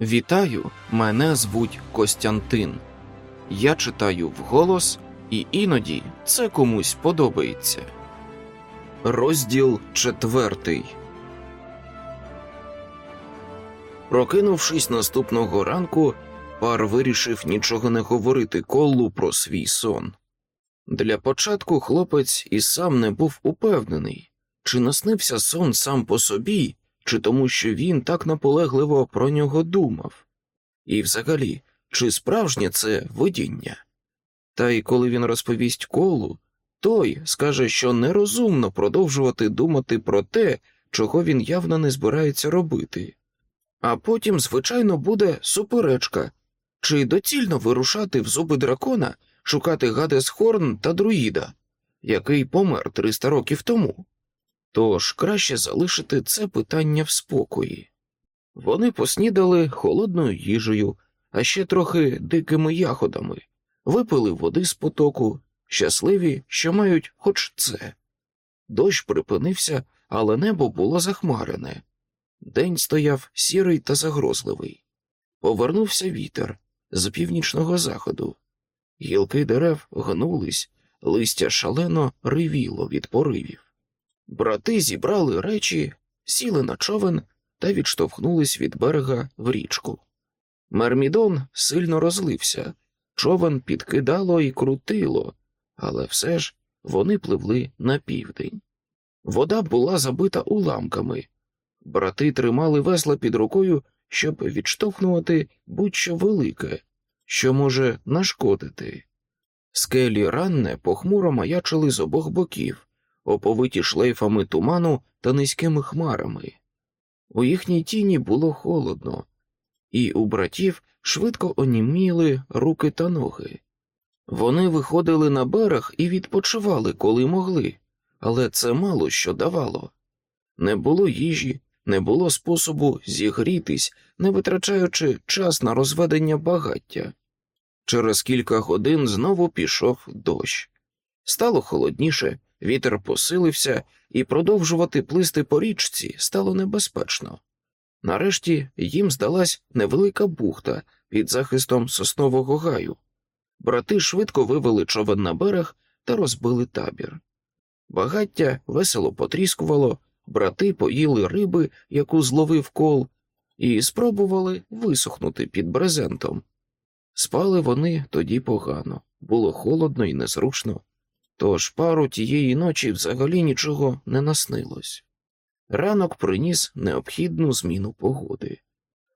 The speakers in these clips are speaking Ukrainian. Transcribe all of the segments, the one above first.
Вітаю, мене звуть Костянтин. Я читаю вголос, і іноді це комусь подобається. Розділ четвертий. Прокинувшись наступного ранку, пар вирішив нічого не говорити колу про свій сон. Для початку хлопець і сам не був упевнений, чи наснився сон сам по собі, чи тому, що він так наполегливо про нього думав, і взагалі, чи справжнє це видіння. Та й коли він розповість колу, той скаже, що нерозумно продовжувати думати про те, чого він явно не збирається робити. А потім, звичайно, буде суперечка, чи доцільно вирушати в зуби дракона, шукати Гадес Хорн та друїда, який помер 300 років тому. Тож краще залишити це питання в спокої. Вони поснідали холодною їжею, а ще трохи дикими ягодами, випили води з потоку, щасливі, що мають хоч це. Дощ припинився, але небо було захмарене. День стояв сірий та загрозливий. Повернувся вітер з північного заходу. Гілки дерев гнулись, листя шалено ривіло від поривів. Брати зібрали речі, сіли на човен та відштовхнулись від берега в річку. Мермідон сильно розлився, човен підкидало і крутило, але все ж вони пливли на південь. Вода була забита уламками. Брати тримали весла під рукою, щоб відштовхнути будь-що велике, що може нашкодити. Скелі ранне похмуро маячили з обох боків оповиті шлейфами туману та низькими хмарами. У їхній тіні було холодно, і у братів швидко оніміли руки та ноги. Вони виходили на берег і відпочивали, коли могли, але це мало що давало. Не було їжі, не було способу зігрітись, не витрачаючи час на розведення багаття. Через кілька годин знову пішов дощ. Стало холодніше, Вітер посилився, і продовжувати плисти по річці стало небезпечно. Нарешті їм здалась невелика бухта під захистом соснового гаю. Брати швидко вивели човен на берег та розбили табір. Багаття весело потріскувало, брати поїли риби, яку зловив кол, і спробували висохнути під брезентом. Спали вони тоді погано, було холодно і незручно. Тож пару тієї ночі взагалі нічого не наснилось. Ранок приніс необхідну зміну погоди.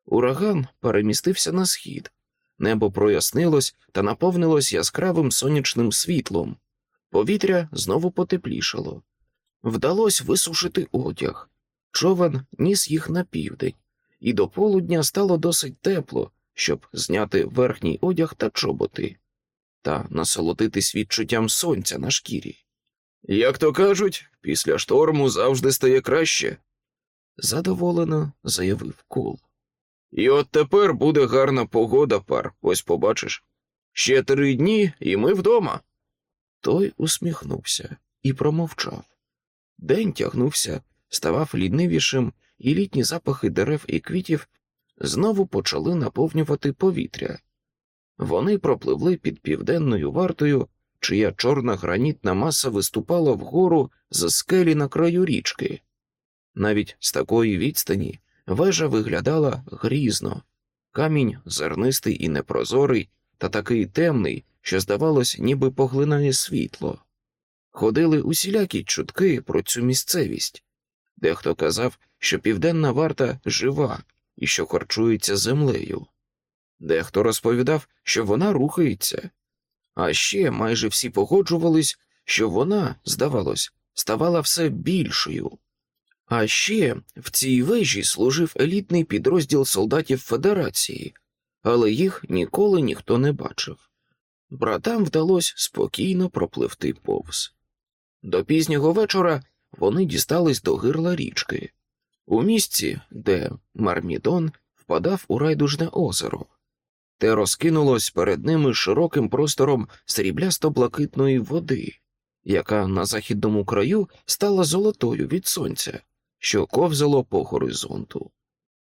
Ураган перемістився на схід, небо прояснилось та наповнилось яскравим сонячним світлом, повітря знову потеплішало. Вдалося висушити одяг, човен ніс їх на південь, і до полудня стало досить тепло, щоб зняти верхній одяг та чоботи та насолодитись відчуттям сонця на шкірі. Як то кажуть, після шторму завжди стає краще, задоволено заявив Кол. І от тепер буде гарна погода, пар, ось побачиш. Ще три дні, і ми вдома. Той усміхнувся і промовчав. День тягнувся, ставав лінивішим, і літні запахи дерев і квітів знову почали наповнювати повітря. Вони пропливли під південною вартою, чия чорна гранітна маса виступала вгору з скелі на краю річки. Навіть з такої відстані вежа виглядала грізно, камінь зернистий і непрозорий, та такий темний, що, здавалось, ніби поглинає світло. Ходили усілякі чутки про цю місцевість. Дехто казав, що південна варта жива і що харчується землею. Дехто розповідав, що вона рухається, а ще майже всі погоджувались, що вона, здавалось, ставала все більшою. А ще в цій вежі служив елітний підрозділ солдатів Федерації, але їх ніколи ніхто не бачив. Братам вдалося спокійно пропливти повз. До пізнього вечора вони дістались до гирла річки, у місці, де Мармідон впадав у райдужне озеро те розкинулось перед ними широким простором сріблясто-блакитної води, яка на західному краю стала золотою від сонця, що ковзало по горизонту.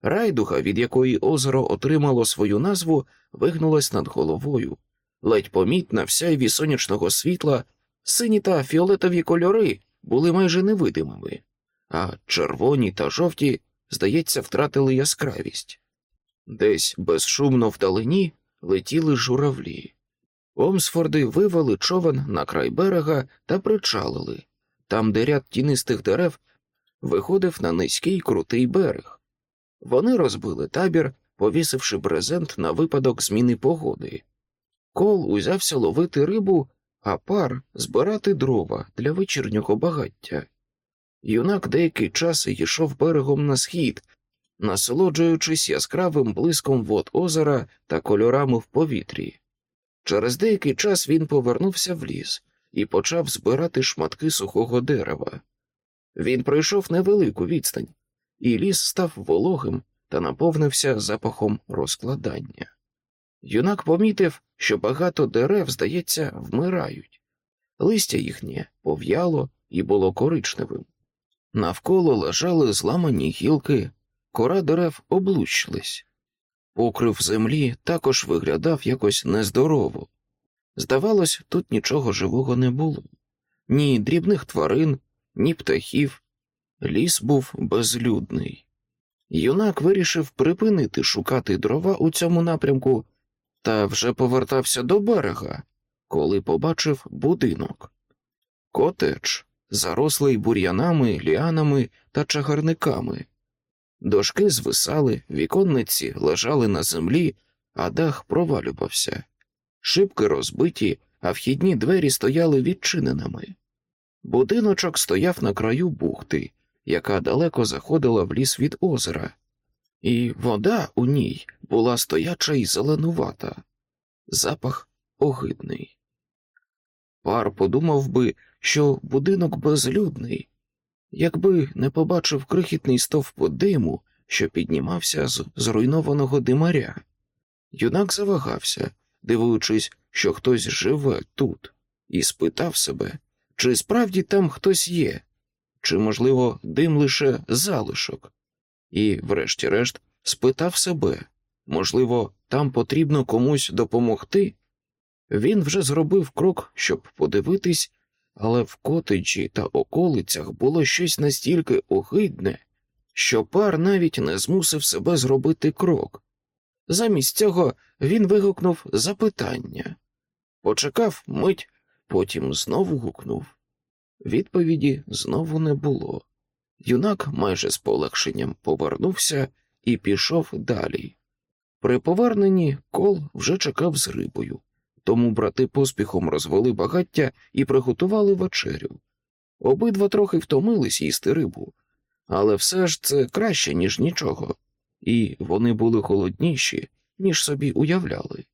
Райдуга, від якої озеро отримало свою назву, вигнулась над головою, ледь помітна в сяйві сонячного світла, сині та фіолетові кольори були майже невидимими, а червоні та жовті, здається, втратили яскравість. Десь безшумно вдалині летіли журавлі. Омсфорди вивели човен на край берега та причалили. Там, де ряд тінистих дерев виходив на низький крутий берег. Вони розбили табір, повісивши брезент на випадок зміни погоди. Кол узявся ловити рибу, а пар збирати дрова для вечірнього багаття. Юнак деякий час йшов берегом на схід, насолоджуючись яскравим блиском вод озера та кольорами в повітрі. Через деякий час він повернувся в ліс і почав збирати шматки сухого дерева. Він пройшов невелику відстань, і ліс став вологим та наповнився запахом розкладання. Юнак помітив, що багато дерев, здається, вмирають, листя їхнє пов'яло і було коричневим. Навколо лежали зламані гілки, кора дерев облущились. Покрив землі також виглядав якось нездорово. Здавалось, тут нічого живого не було, ні дрібних тварин, ні птахів. Ліс був безлюдний. Юнак вирішив припинити шукати дрова у цьому напрямку та вже повертався до берега, коли побачив будинок. Котедж, зарослий бур'янами, ліанами та чагарниками. Дошки звисали, віконниці лежали на землі, а дах провалювався. Шибки розбиті, а вхідні двері стояли відчиненими. Будиночок стояв на краю бухти, яка далеко заходила в ліс від озера, і вода у ній була стояча і зеленувата, запах огидний. Пар подумав би, що будинок безлюдний, якби не побачив крихітний стовп диму, що піднімався з зруйнованого димаря. Юнак завагався, дивуючись, що хтось живе тут, і спитав себе, чи справді там хтось є, чи, можливо, дим лише залишок, і, врешті-решт, спитав себе можливо, там потрібно комусь допомогти. Він вже зробив крок, щоб подивитись, але в котеджі та околицях було щось настільки огидне, що пар навіть не змусив себе зробити крок. Замість цього він вигукнув запитання, почекав мить, потім знову гукнув. Відповіді знову не було. Юнак майже з полегшенням повернувся і пішов далі. При поверненні кол вже чекав з рибою, тому брати поспіхом розвели багаття і приготували вечерю. Обидва трохи втомились їсти рибу, але все ж це краще, ніж нічого, і вони були холодніші, ніж собі уявляли.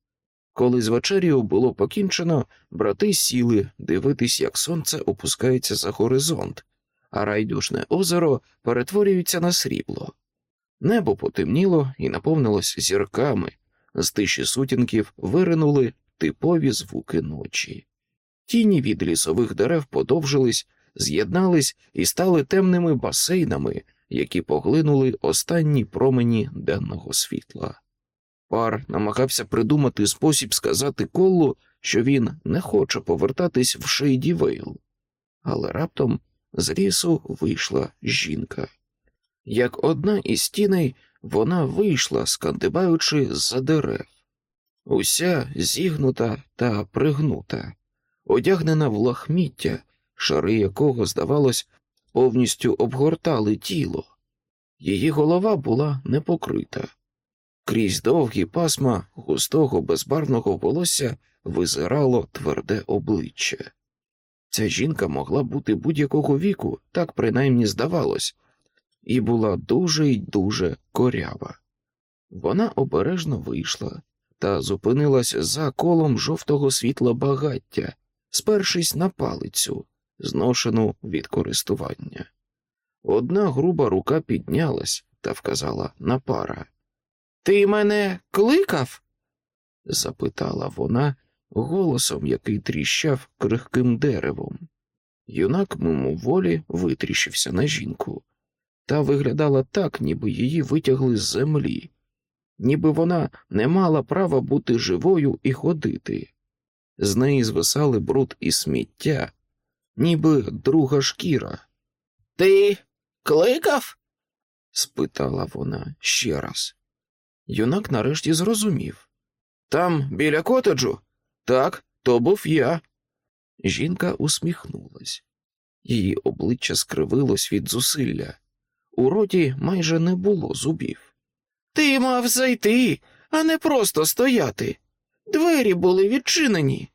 Коли з вечерю було покінчено, брати сіли дивитись, як сонце опускається за горизонт, а райдушне озеро перетворюється на срібло. Небо потемніло і наповнилось зірками, з тиші сутінків виринули типові звуки ночі. Тіні від лісових дерев подовжились, з'єднались і стали темними басейнами, які поглинули останні промені денного світла. Пар намагався придумати спосіб сказати колу, що він не хоче повертатись в Шейді Вейл. але раптом з лісу вийшла жінка. Як одна із тіней, вона вийшла, скандибаючи за дерев, уся зігнута та пригнута, одягнена в лахміття, шари якого, здавалось, повністю обгортали тіло. Її голова була непокрита. Крізь довгі пасма густого безбарвного волосся визирало тверде обличчя. Ця жінка могла бути будь-якого віку, так принаймні здавалось, і була дуже й дуже корява. Вона обережно вийшла та зупинилась за колом жовтого світла багаття, спершись на палицю, зношену від користування. Одна груба рука піднялась та вказала на пара. Ти мене кликав? запитала вона голосом, який тріщав крихким деревом. Юнак мимоволі витріщився на жінку. та виглядала так, ніби її витягли з землі, ніби вона не мала права бути живою і ходити. З неї звисали бруд і сміття, ніби друга шкіра. Ти кликав? спитала вона ще раз. Юнак нарешті зрозумів. Там, біля котеджу? Так, то був я. Жінка усміхнулась. Її обличчя скривилось від зусилля. У роті майже не було зубів. Ти мав зайти, а не просто стояти. Двері були відчинені.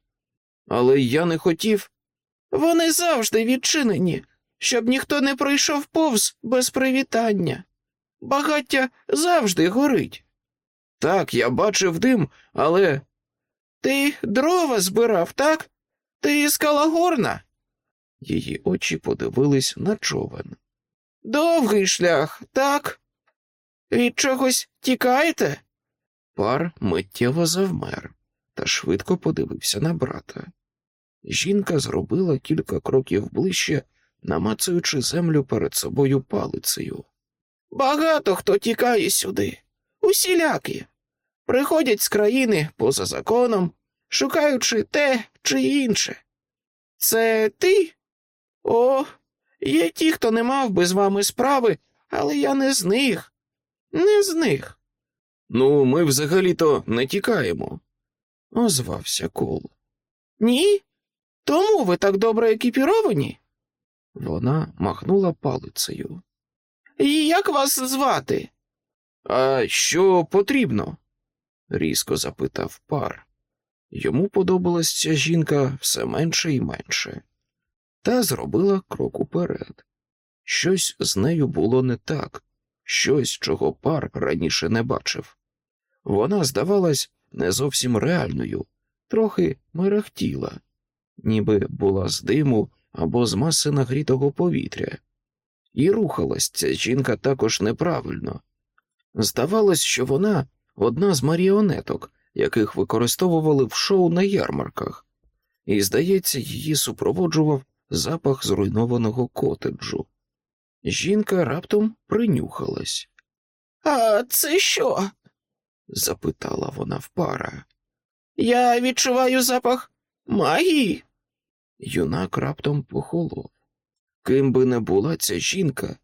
Але я не хотів. Вони завжди відчинені, щоб ніхто не пройшов повз без привітання. Багаття завжди горить. Так, я бачив дим, але. Ти дрова збирав, так? Ти з Калагорна? Її очі подивились на човен. Довгий шлях, так? Від чогось тікаєте? Пар миттєво завмер та швидко подивився на брата. Жінка зробила кілька кроків ближче, намацуючи землю перед собою палицею. Багато хто тікає сюди, усілякі. Приходять з країни поза законом, шукаючи те чи інше. Це ти? О, є ті, хто не мав би з вами справи, але я не з них. Не з них. Ну, ми взагалі-то не тікаємо, озвався Кол. Ні? Тому ви так добре екіпіровані? Вона махнула палицею. І як вас звати? А що потрібно? різко запитав пар. Йому подобалась ця жінка все менше і менше, та зробила крок уперед. Щось з нею було не так, щось, чого пар раніше не бачив. Вона здавалась не зовсім реальною, трохи мерехтіла, ніби була з диму або з маси нагрітого повітря. І рухалась ця жінка також неправильно. Здавалось, що вона одна з маріонеток, яких використовували в шоу на ярмарках, і, здається, її супроводжував запах зруйнованого котеджу. Жінка раптом принюхалась. А це що? запитала вона в пара. Я відчуваю запах магії. Юнак раптом похолов. Ким би не була ця жінка,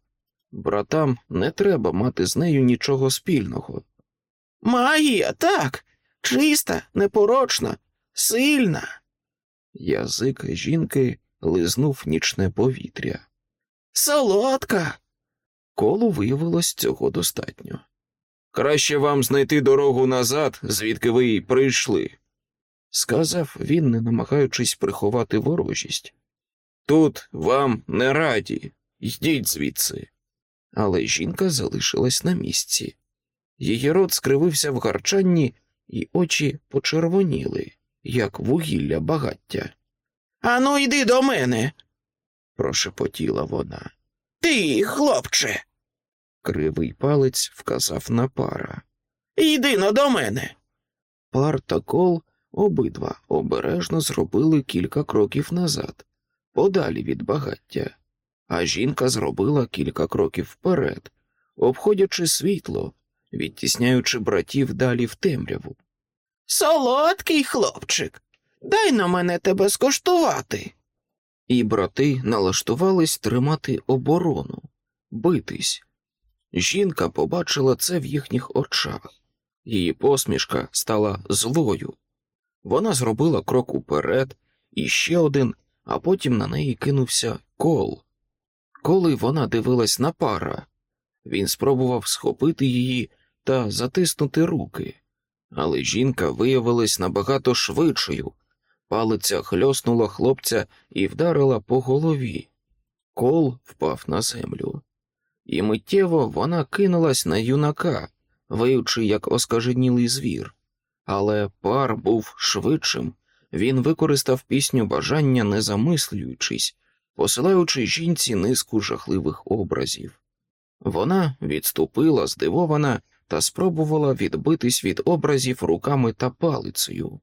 братам не треба мати з нею нічого спільного. Магія, так, чиста, непорочна, сильна. Язик жінки лизнув нічне повітря. Солодка. Колу виявилось цього достатньо. Краще вам знайти дорогу назад, звідки ви й прийшли, сказав він, не намагаючись приховати ворожість. Тут вам не раді, йдіть звідси. Але жінка залишилась на місці. Її рот скривився в гарчанні, і очі почервоніли, як вугілля багаття. Ану, йди до мене. Прошепотіла вона. Ти, хлопче, Кривий палець вказав на пара. йди до мене. Пар та кол обидва обережно зробили кілька кроків назад, подалі від багаття, а жінка зробила кілька кроків вперед, обходячи світло, відтісняючи братів далі в темряву. Солодкий хлопчик, дай на мене тебе скоштувати. І брати налаштувались тримати оборону, битись. Жінка побачила це в їхніх очах. Її посмішка стала злою. Вона зробила крок уперед, і ще один, а потім на неї кинувся кол. Коли вона дивилась на пара, він спробував схопити її та затиснути руки, але жінка виявилась набагато швидшою. Палиця хльоснула хлопця і вдарила по голові. Кол впав на землю, і миттєво вона кинулась на юнака, виючи як оскаженілий звір. Але пар був швидшим. Він використав пісню бажання, не замислюючись, посилаючи жінці низку жахливих образів. Вона відступила, здивована, та спробувала відбитись від образів руками та палицею.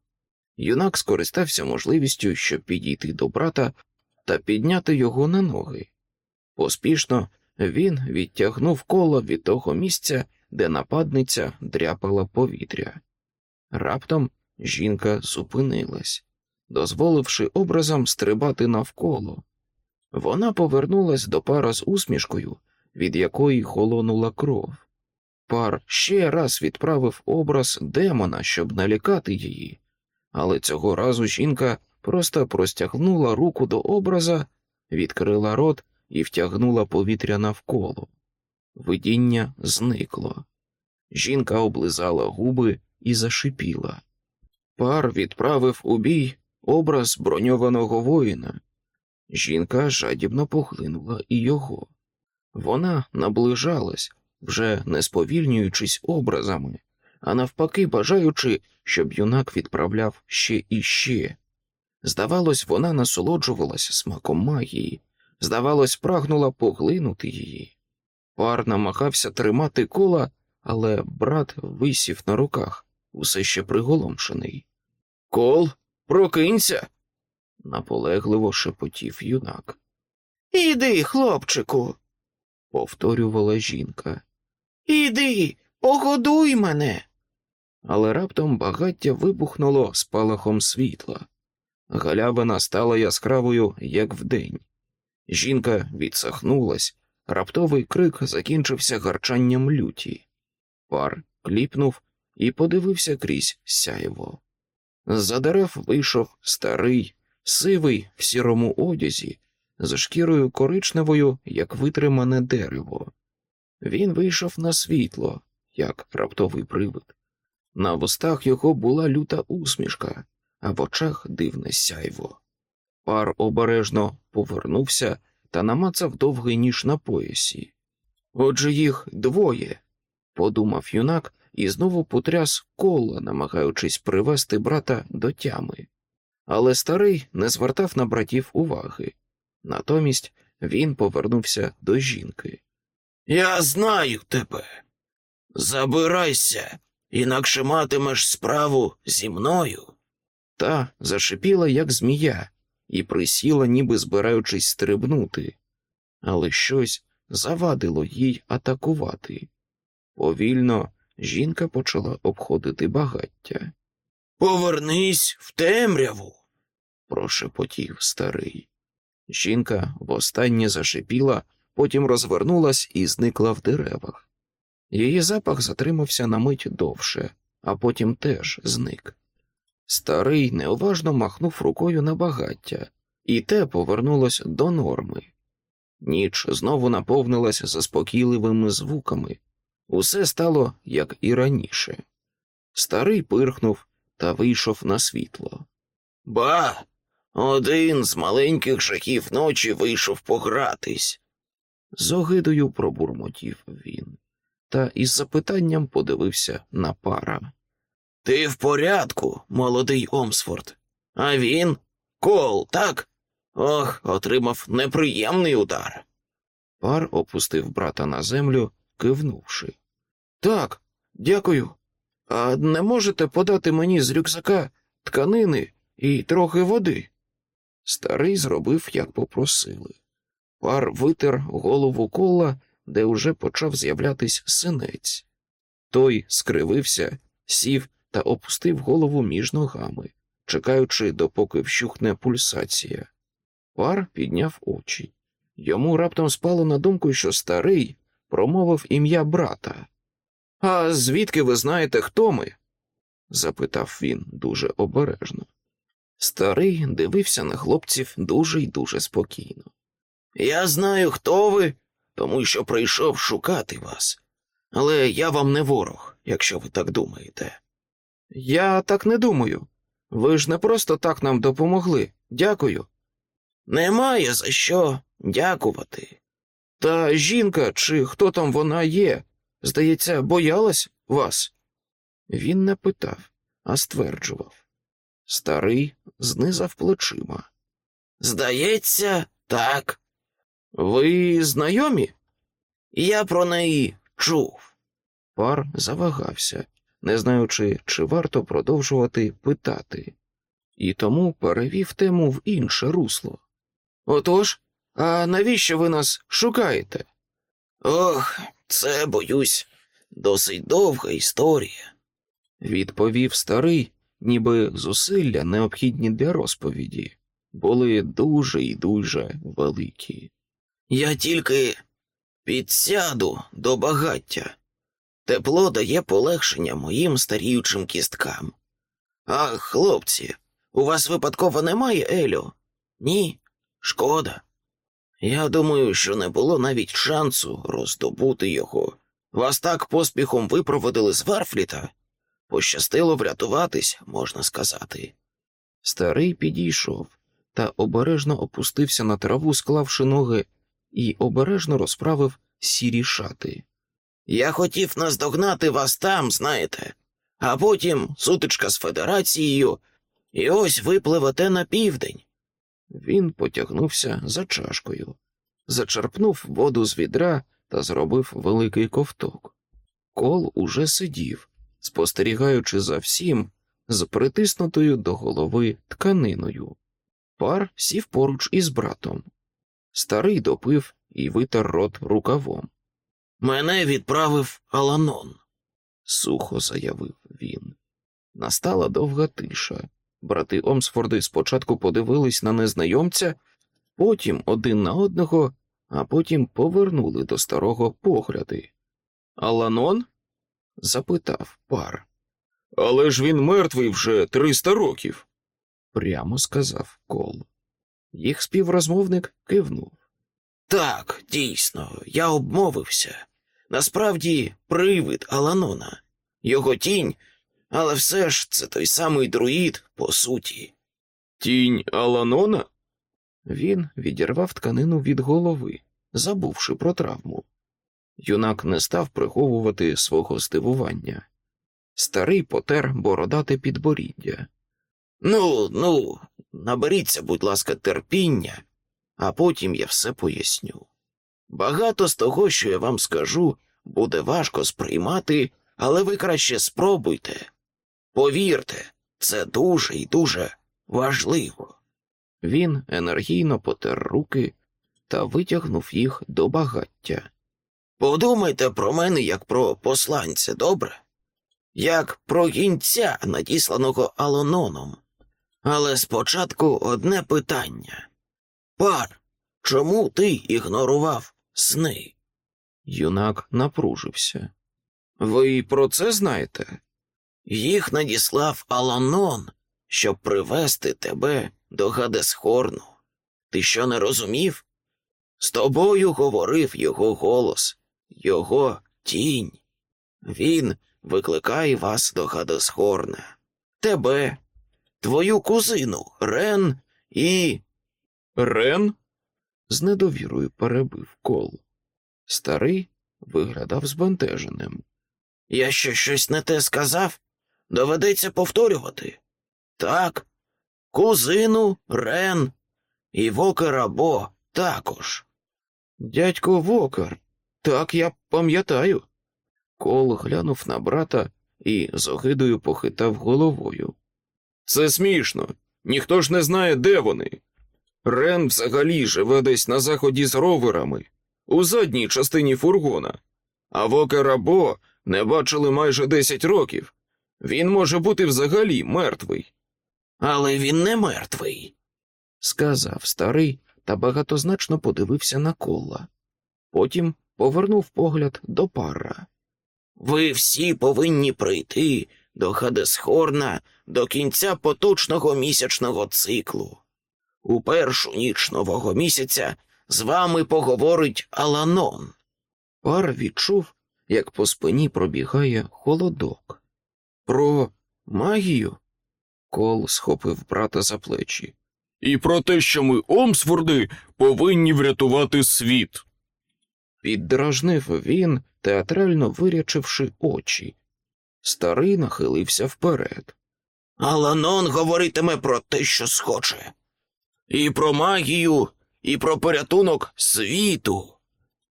Юнак скористався можливістю, щоб підійти до брата та підняти його на ноги. Поспішно Він відтягнув коло від того місця, де нападниця дряпала повітря. Раптом жінка зупинилась, дозволивши образом стрибати навколо. Вона повернулась до пара з усмішкою, від якої холонула кров. Пар ще раз відправив образ демона, щоб налякати її, але цього разу жінка просто простягнула руку до образа, відкрила рот і втягнула повітря навколо. Видіння зникло. Жінка облизала губи і зашипіла. Пар відправив у бій образ броньованого воїна. Жінка жадібно поглинула і його. Вона наближалась, вже не сповільнюючись образами, а навпаки, бажаючи, щоб юнак відправляв ще і ще. Здавалось, вона насолоджувалася смаком магії, здавалось, прагнула поглинути її. Пар намагався тримати кола, але брат висів на руках, усе ще приголомшений. Кол, прокинься. наполегливо шепотів юнак. Іди, хлопчику, повторювала жінка. іди, погодуй мене. Але раптом багаття вибухнуло спалахом світла. Галявина стала яскравою, як вдень. Жінка відсахнулась, раптовий крик закінчився гарчанням люті. Пар кліпнув і подивився крізь сяєво. З-за дерев вийшов старий, сивий в сірому одязі, з шкірою коричневою, як витримане дерево. Він вийшов на світло, як раптовий привид. На вустах його була люта усмішка, а в очах дивне сяйво. Пар обережно повернувся та намацав довгий ніж на поясі. Отже, їх двоє, подумав юнак і знову потряс кола, намагаючись привести брата до тями. Але старий не звертав на братів уваги. Натомість він повернувся до жінки. Я знаю тебе. Забирайся, інакше матимеш справу зі мною. Та зашипіла, як змія, і присіла, ніби збираючись стрибнути, але щось завадило їй атакувати. Повільно жінка почала обходити багаття. Повернись в темряву. прошепотів старий. Жінка востаннє зашипіла, потім розвернулась і зникла в деревах. Її запах затримався на мить довше, а потім теж зник. Старий неуважно махнув рукою на багаття, і те повернулось до норми. Ніч знову наповнилась заспокійливими звуками. Усе стало, як і раніше. Старий пирхнув та вийшов на світло. Ба, один з маленьких жахів ночі вийшов погратись. З огидою пробурмотів він, та із запитанням подивився на пара. Ти в порядку, молодий Омсфорд. А він кол, так? Ох, отримав неприємний удар. Пар опустив брата на землю, кивнувши. Так, дякую. А не можете подати мені з рюкзака тканини і трохи води? Старий зробив, як попросили. Пар витер голову кола, де уже почав з'являтись синець. Той скривився, сів та опустив голову між ногами, чекаючи, допоки вщухне пульсація. Пар підняв очі. Йому раптом спало на думку, що старий промовив ім'я брата. А звідки ви знаєте, хто ми? запитав він дуже обережно. Старий дивився на хлопців дуже й дуже спокійно. Я знаю, хто ви, тому що прийшов шукати вас. Але я вам не ворог, якщо ви так думаєте. Я так не думаю. Ви ж не просто так нам допомогли. Дякую. Немає за що дякувати. Та жінка, чи хто там вона є, здається, боялась вас? Він не питав, а стверджував. Старий знизав плечима. Здається, так. Ви знайомі? Я про неї чув. Пар завагався, не знаючи, чи варто продовжувати питати, і тому перевів тему в інше русло. Отож, а навіщо ви нас шукаєте? Ох, це, боюсь, досить довга історія. Відповів старий, ніби зусилля, необхідні для розповіді, були дуже і дуже великі. Я тільки підсяду до багаття. Тепло дає полегшення моїм старіючим кісткам. Ах, хлопці, у вас випадково немає Елю? Ні, шкода. Я думаю, що не було навіть шансу роздобути його. Вас так поспіхом випроводили з Варфліта. Пощастило врятуватись, можна сказати. Старий підійшов та обережно опустився на траву, склавши ноги, і обережно розправив сірі шати. Я хотів наздогнати вас там, знаєте, а потім сутичка з федерацією, і ось випливете на південь. Він потягнувся за чашкою, зачерпнув воду з відра та зробив великий ковток. Кол уже сидів, спостерігаючи за всім з притиснутою до голови тканиною. Пар сів поруч із братом. Старий допив і витер рот рукавом. Мене відправив Аланон. Сухо заявив він. Настала довга тиша. Брати Омсфорди спочатку подивились на незнайомця, потім один на одного, а потім повернули до старого погляди. Аланон? запитав пар. Але ж він мертвий вже триста років, прямо сказав Кол. Їх співрозмовник кивнув. Так, дійсно, я обмовився. Насправді, привид Аланона, його тінь, але все ж це той самий друїд, по суті. Тінь Аланона? Він відірвав тканину від голови, забувши про травму. Юнак не став приховувати свого здивування. Старий потер бородате підборіддя. Ну, ну, наберіться, будь ласка, терпіння, а потім я все поясню. Багато з того, що я вам скажу, буде важко сприймати, але ви краще спробуйте. Повірте, це дуже і дуже важливо. Він енергійно потер руки та витягнув їх до багаття. Подумайте про мене як про посланця, добре? Як про гінця, надісланого Алононом. Але спочатку одне питання. Пар, чому ти ігнорував сни? Юнак напружився. Ви про це знаєте? Їх надіслав Аланон, щоб привести тебе до Гадесхорну. Ти що не розумів? З тобою говорив його голос, його тінь. Він викликає вас до Гадесхорна. Тебе, твою кузину Рен і. Рен? з недовірою перебив кол. Старий виглядав збентеженим. Я що щось не те сказав? Доведеться повторювати. Так, кузину Рен і Вокера Бо також. Дядько Вокер, так я пам'ятаю. Кол глянув на брата і з огидою похитав головою. Це смішно. Ніхто ж не знає, де вони. Рен взагалі живе десь на заході з роверами, у задній частині фургона, а Вокера Бо не бачили майже десять років. Він може бути взагалі мертвий. Але він не мертвий, сказав старий та багатозначно подивився на кола. Потім повернув погляд до пара. Ви всі повинні прийти до Хадесхорна до кінця поточного місячного циклу. У першу ніч нового місяця з вами поговорить Аланон. Пар відчув, як по спині пробігає холодок. Про магію? Кол схопив брата за плечі. І про те, що ми, Омсфорди, повинні врятувати світ. Піддражнив він, театрально вирячивши очі. Старий нахилився вперед. Аланон говоритиме про те, що схоче. І про магію, і про порятунок світу,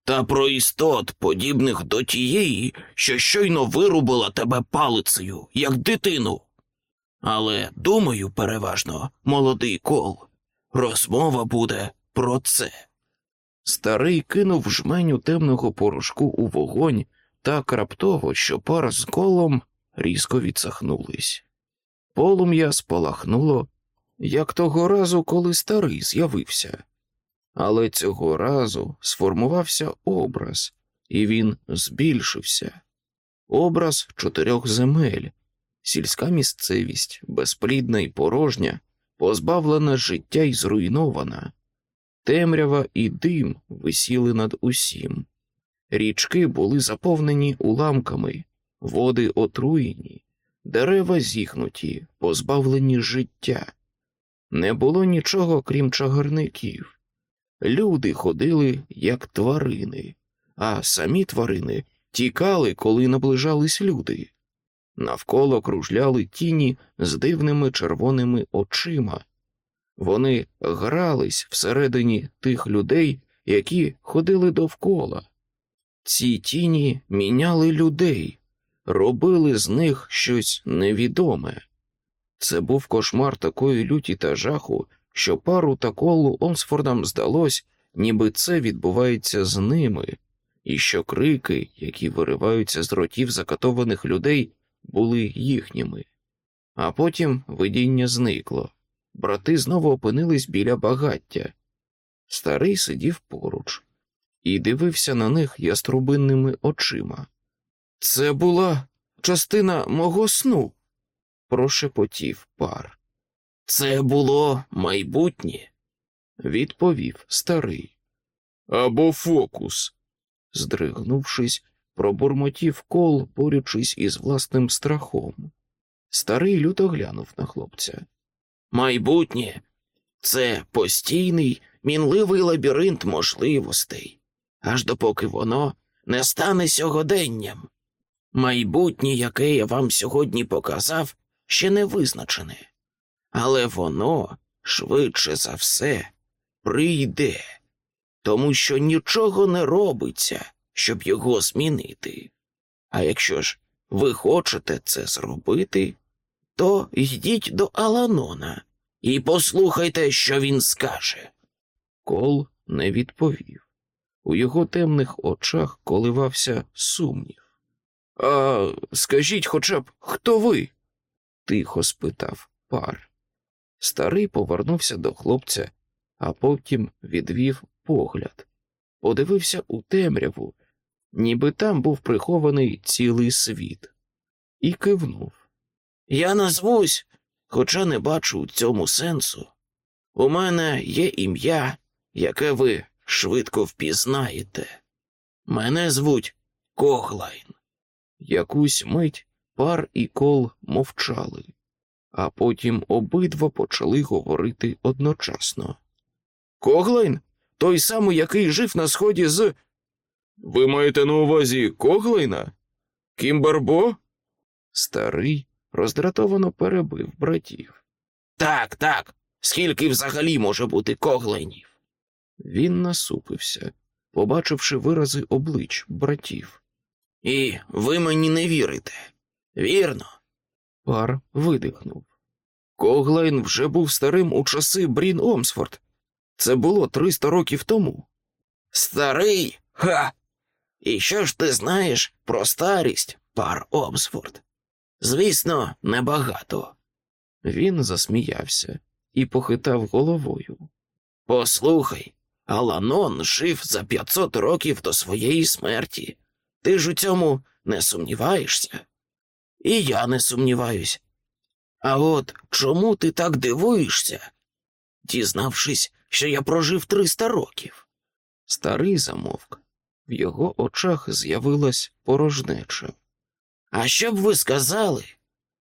та про істот, подібних до тієї, що щойно вирубила тебе палицею, як дитину. Але, думаю, переважно, молодий кол, розмова буде про це. Старий кинув жменю темного порошку у вогонь так раптово, що пар з колом різко відсахнулись. Полум'я спалахнуло, як того разу, коли старий з'явився. Але цього разу сформувався образ, і він збільшився. Образ чотирьох земель, сільська місцевість, безплідна і порожня, позбавлена життя і зруйнована. Темрява і дим висіли над усім. Річки були заповнені уламками, води отруєні, дерева зігнуті, позбавлені життя. Не було нічого, крім чагарників. Люди ходили, як тварини, а самі тварини тікали, коли наближались люди. Навколо кружляли тіні з дивними червоними очима. Вони грались всередині тих людей, які ходили довкола. Ці тіні міняли людей, робили з них щось невідоме. Це був кошмар такої люті та жаху, що пару та колу Омсфордам здалось, ніби це відбувається з ними, і що крики, які вириваються з ротів закатованих людей, були їхніми. А потім видіння зникло. Брати знову опинились біля багаття. Старий сидів поруч і дивився на них яструбинними очима. Це була частина мого сну, прошепотів пар. Це було майбутнє, відповів старий. Або фокус. Здригнувшись, пробурмотів кол, борючись із власним страхом. Старий люто глянув на хлопця. Майбутнє це постійний, мінливий лабіринт можливостей, аж допоки воно не стане сьогоденням. Майбутнє, яке я вам сьогодні показав, ще не визначене, але воно швидше за все прийде, тому що нічого не робиться, щоб його змінити. А якщо ж ви хочете це зробити, то йдіть до Аланона і послухайте, що він скаже. Кол не відповів. У його темних очах коливався сумнів. А скажіть хоча б, хто ви? тихо спитав пар. Старий повернувся до хлопця, а потім відвів погляд, подивився у темряву, ніби там був прихований цілий світ, і кивнув. Я назвусь, хоча не бачу у цьому сенсу. У мене є ім'я, яке ви швидко впізнаєте. Мене звуть Коглайн. Якусь мить пар і кол мовчали, а потім обидва почали говорити одночасно. Коглайн? Той самий, який жив на сході з. Ви маєте на увазі Коглайна? Кімбарбо? Старий роздратовано перебив братів. Так, так. Скільки взагалі може бути коглайнів? Він насупився, побачивши вирази облич братів. І ви мені не вірите. Вірно. Пар видихнув. Коглайн вже був старим у часи Брін Омсфорд. Це було триста років тому. Старий? Ха. І що ж ти знаєш про старість, пар Омсфорд? Звісно, небагато. Він засміявся і похитав головою. Послухай, Аланон жив за 500 років до своєї смерті. Ти ж у цьому не сумніваєшся? І я не сумніваюсь. А от чому ти так дивуєшся, дізнавшись, що я прожив 300 років? Старий замовк. В його очах з'явилась порожнеча. А що б ви сказали,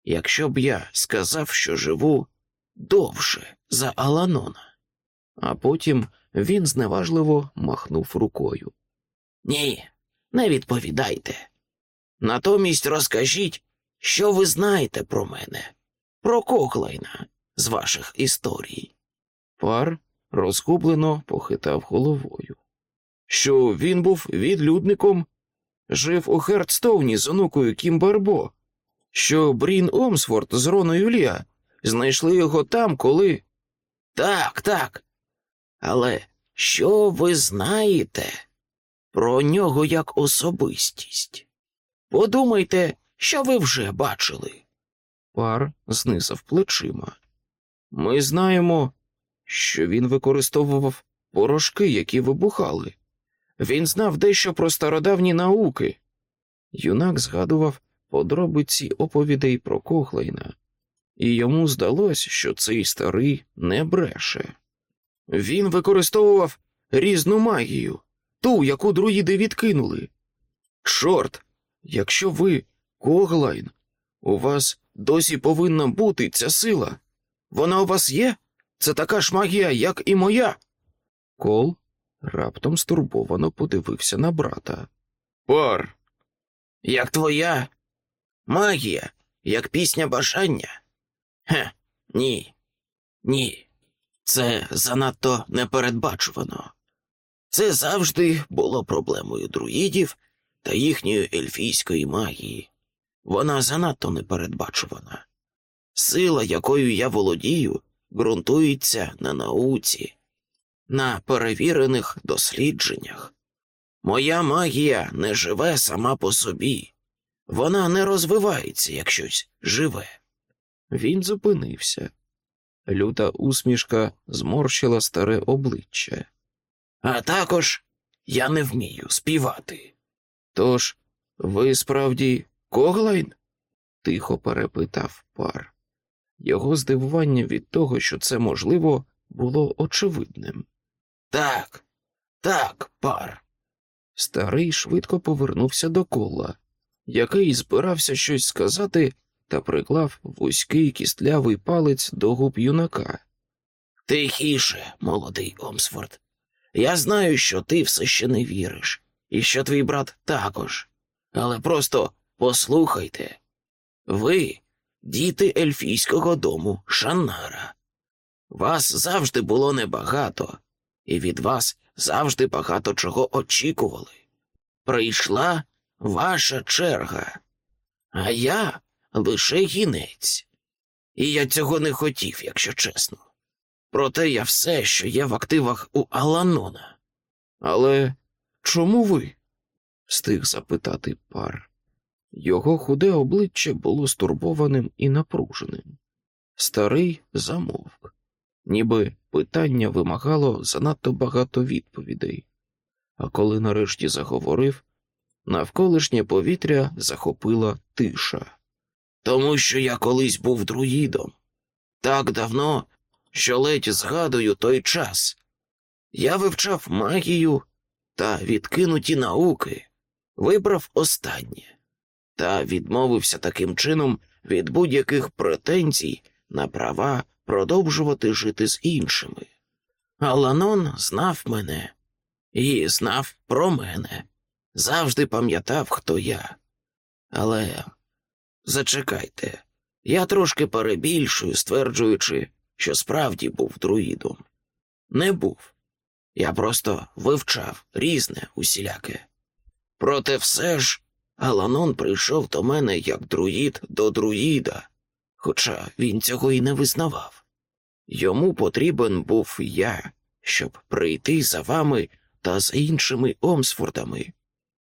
якщо б я сказав, що живу довше за Аланона? А потім він зневажливо махнув рукою. Ні, не відповідайте. Натомість розкажіть, що ви знаєте про мене, про Коглайна з ваших історій. Пар розгублено похитав головою. Що він був відлюдником, жив у Хертстоуні з онукою Кімбарбо, що Брін Омсфорд з Роною Ліа знайшли його там, коли. Так, так. Але що ви знаєте про нього як особистість. Подумайте, що ви вже бачили. Пар знизав плечима. Ми знаємо, що він використовував порошки, які вибухали. Він знав дещо про стародавні науки. Юнак згадував подробиці оповідей про Коглейна, і йому здалось, що цей старий не бреше. Він використовував різну магію, ту, яку друїди відкинули. Чорт, якщо ви Коглайн, у вас досі повинна бути ця сила. Вона у вас є? Це така ж магія, як і моя. Кол раптом стурбовано подивився на брата. Пар. Як твоя магія, як пісня бажання? Хе, ні, ні. Це занадто непередбачувано. Це завжди було проблемою друїдів та їхньої ельфійської магії. Вона занадто непередбачувана. Сила, якою я володію, ґрунтується на науці, на перевірених дослідженнях. Моя магія не живе сама по собі, вона не розвивається як щось живе. Він зупинився. Люта усмішка зморщила старе обличчя. А також я не вмію співати. Тож, ви справді Коглайн? тихо перепитав пар. Його здивування від того, що це можливо, було очевидним. Так, так, пар. Старий швидко повернувся до кола, який збирався щось сказати та приклав вузький кістлявий палець до губ юнака. Тихіше, молодий Омсфорд. Я знаю, що ти все ще не віриш, і що твій брат також. Але просто послухайте ви діти ельфійського дому Шаннара. Вас завжди було небагато, і від вас завжди багато чого очікували. Прийшла ваша черга, а я лише гінець. І я цього не хотів, якщо чесно. Проте я все, що є в активах у Аланона. Але чому ви? встиг запитати пар. Його худе обличчя було стурбованим і напруженим. Старий замовк, ніби питання вимагало занадто багато відповідей, а коли нарешті заговорив, навколишнє повітря захопила тиша. Тому що я колись був друїдом. Так давно, що ледь згадую той час. Я вивчав магію та відкинуті науки, вибрав останнє та відмовився таким чином від будь-яких претензій на права продовжувати жити з іншими. Аланон знав мене і знав про мене, завжди пам'ятав, хто я. Але зачекайте, я трошки перебільшую, стверджуючи, що справді був друїдом. Не був. Я просто вивчав різне усіляке. Проте все ж Аланон прийшов до мене як друїд до друїда, хоча він цього і не визнавав. Йому потрібен був я, щоб прийти за вами та з іншими Омсфордами,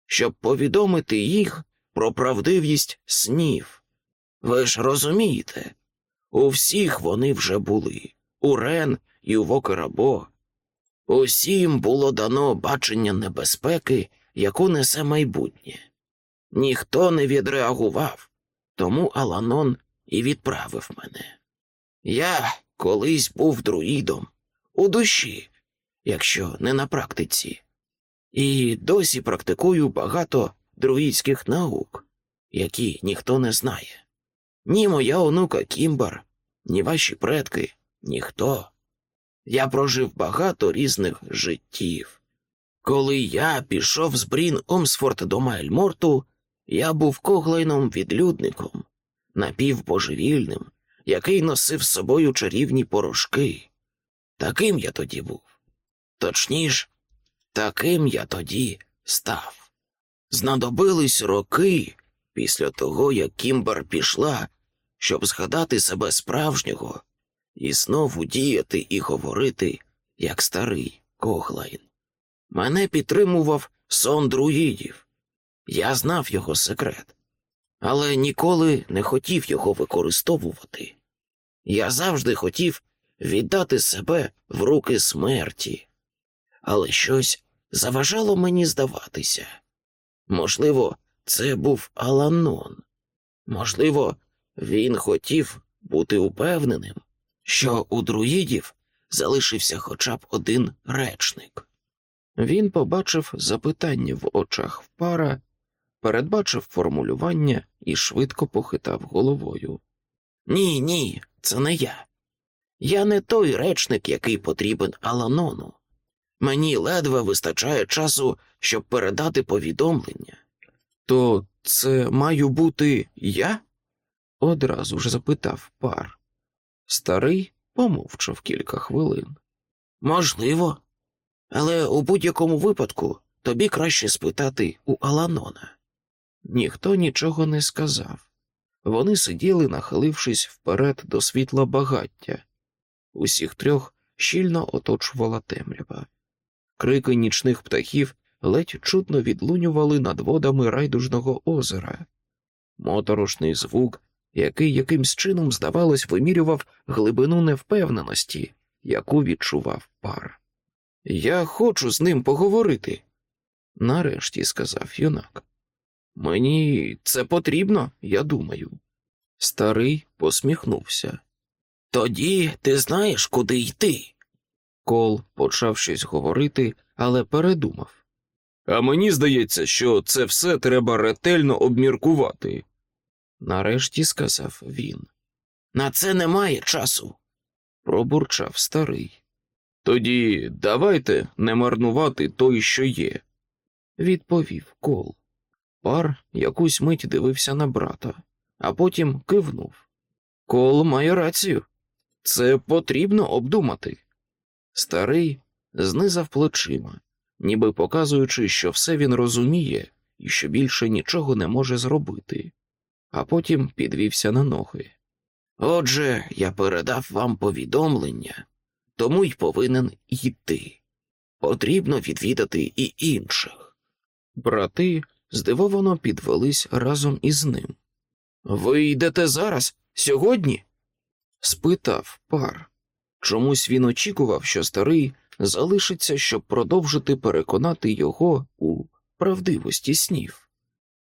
щоб повідомити їх про правдивість снів. Ви ж розумієте, у всіх вони вже були, у Рен і у Вокерабо. Усім було дано бачення небезпеки, яку несе майбутнє. Ніхто не відреагував, тому Аланон і відправив мене. Я колись був друїдом у душі, якщо не на практиці, і досі практикую багато друїдських наук, які ніхто не знає. Ні моя онука Кімбар, ні ваші предки, ніхто. Я прожив багато різних життів. Коли я пішов з Брін Омсфорд до Майльморту, я був коглайном відлюдником, напівбожевільним, який носив з собою чарівні порошки. Таким я тоді був. Точніше, таким я тоді став. Знадобились роки після того, як Кімбер пішла, щоб згадати себе справжнього і знову діяти і говорити, як старий Коглайн. Мене підтримував сон друїдів. Я знав його секрет, але ніколи не хотів його використовувати. Я завжди хотів віддати себе в руки смерті, але щось заважало мені здаватися. Можливо, це був Аланон. Можливо, він хотів бути упевненим, що у друїдів залишився хоча б один речник. Він побачив запитання в очах впара, передбачив формулювання і швидко похитав головою. Ні, ні, це не я. Я не той речник, який потрібен Аланону. Мені ледве вистачає часу, щоб передати повідомлення. То це маю бути я? Одразу ж запитав пар. Старий помовчав кілька хвилин. Можливо, але у будь-якому випадку тобі краще спитати у Аланона. Ніхто нічого не сказав. Вони сиділи, нахилившись вперед до світла багаття. Усіх трьох щільно оточувала темрява. Крики нічних птахів ледь чутно відлунювали над водами райдужного озера. Моторошний звук, який якимсь чином, здавалось, вимірював глибину невпевненості, яку відчував пар. Я хочу з ним поговорити, нарешті сказав юнак. Мені це потрібно, я думаю. Старий посміхнувся. Тоді ти знаєш, куди йти. Кол почав щось говорити, але передумав. А мені здається, що це все треба ретельно обміркувати, нарешті сказав він. На це немає часу, пробурчав старий. Тоді давайте не марнувати той, що є, відповів кол. Пар якусь мить дивився на брата, а потім кивнув. Кол має рацію. Це потрібно обдумати. Старий знизав плечима, ніби показуючи, що все він розуміє і що більше нічого не може зробити, а потім підвівся на ноги. Отже, я передав вам повідомлення, тому й повинен йти. Потрібно відвідати і інших. Брати здивовано підвелись разом із ним. Ви йдете зараз, сьогодні? спитав пар. Чомусь він очікував, що старий залишиться, щоб продовжити переконати його у правдивості снів.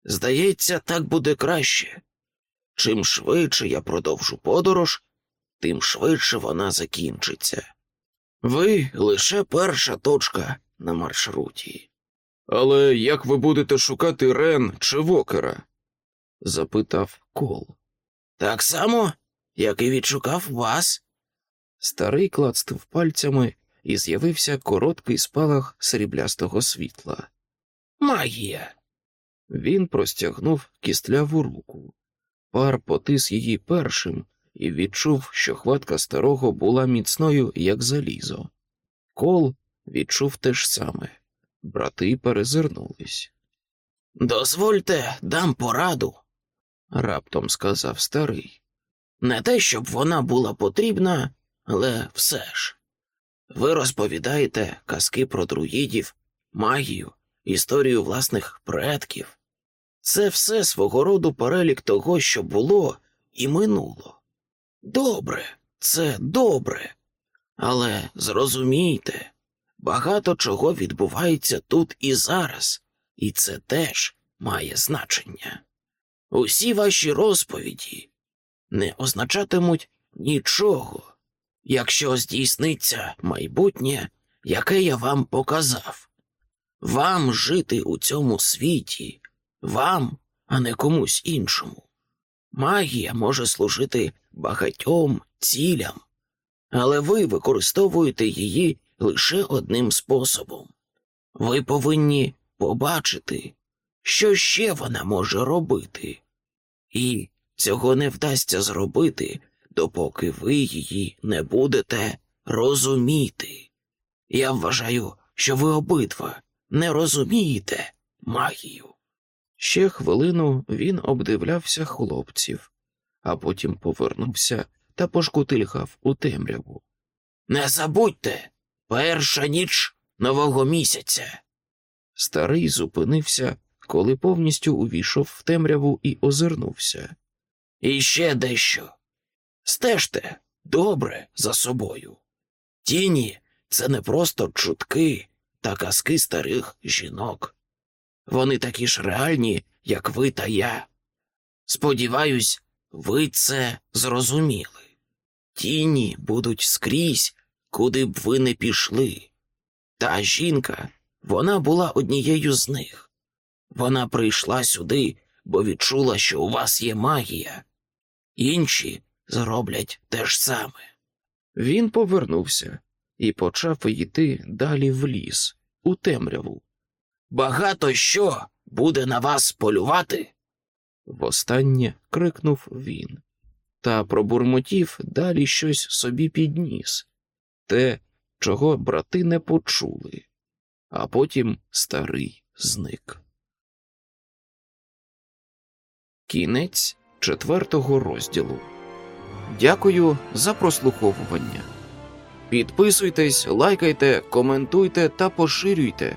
Здається, так буде краще. Чим швидше я продовжу подорож, тим швидше вона закінчиться. Ви лише перша точка на маршруті. Але як ви будете шукати Рен чи Вокера? запитав Кол. Так само, як і відшукав вас. Старий клацнув пальцями і з'явився короткий спалах сріблястого світла. Магія. Він простягнув кістляву руку. Пар потис її першим і відчув, що хватка старого була міцною, як залізо. Кол відчув те ж саме. Брати перезирнулись. Дозвольте, дам пораду, раптом сказав старий. Не те, щоб вона була потрібна, але все ж. Ви розповідаєте казки про друїдів, магію, історію власних предків. Це все свого роду перелік того, що було і минуло. Добре, це добре. Але зрозумійте, багато чого відбувається тут і зараз, і це теж має значення. Усі ваші розповіді не означатимуть нічого, якщо здійсниться майбутнє, яке я вам показав. Вам жити у цьому світі, вам, а не комусь іншому. Магія може служити багатьом цілям, але ви використовуєте її лише одним способом. Ви повинні побачити, що ще вона може робити, і цього не вдасться зробити, допоки ви її не будете розуміти. Я вважаю, що ви обидва не розумієте магію. Ще хвилину він обдивлявся хлопців, а потім повернувся та пошкутильгав у темряву. Не забудьте, перша ніч нового місяця. Старий зупинився, коли повністю увійшов в темряву і озирнувся. І ще дещо. Стежте добре за собою. Тіні це не просто чутки та казки старих жінок. Вони такі ж реальні, як ви та я. Сподіваюсь, ви це зрозуміли. Тіні будуть скрізь, куди б ви не пішли. Та жінка, вона була однією з них. Вона прийшла сюди, бо відчула, що у вас є магія. Інші зроблять те ж саме. Він повернувся і почав йти далі в ліс, у темряву. Багато що буде на вас полювати? Востаннє крикнув він, та пробурмотів далі щось собі підніс те, чого брати не почули, а потім старий зник. Кінець четвертого розділу. Дякую за прослуховування. Підписуйтесь, лайкайте, коментуйте та поширюйте.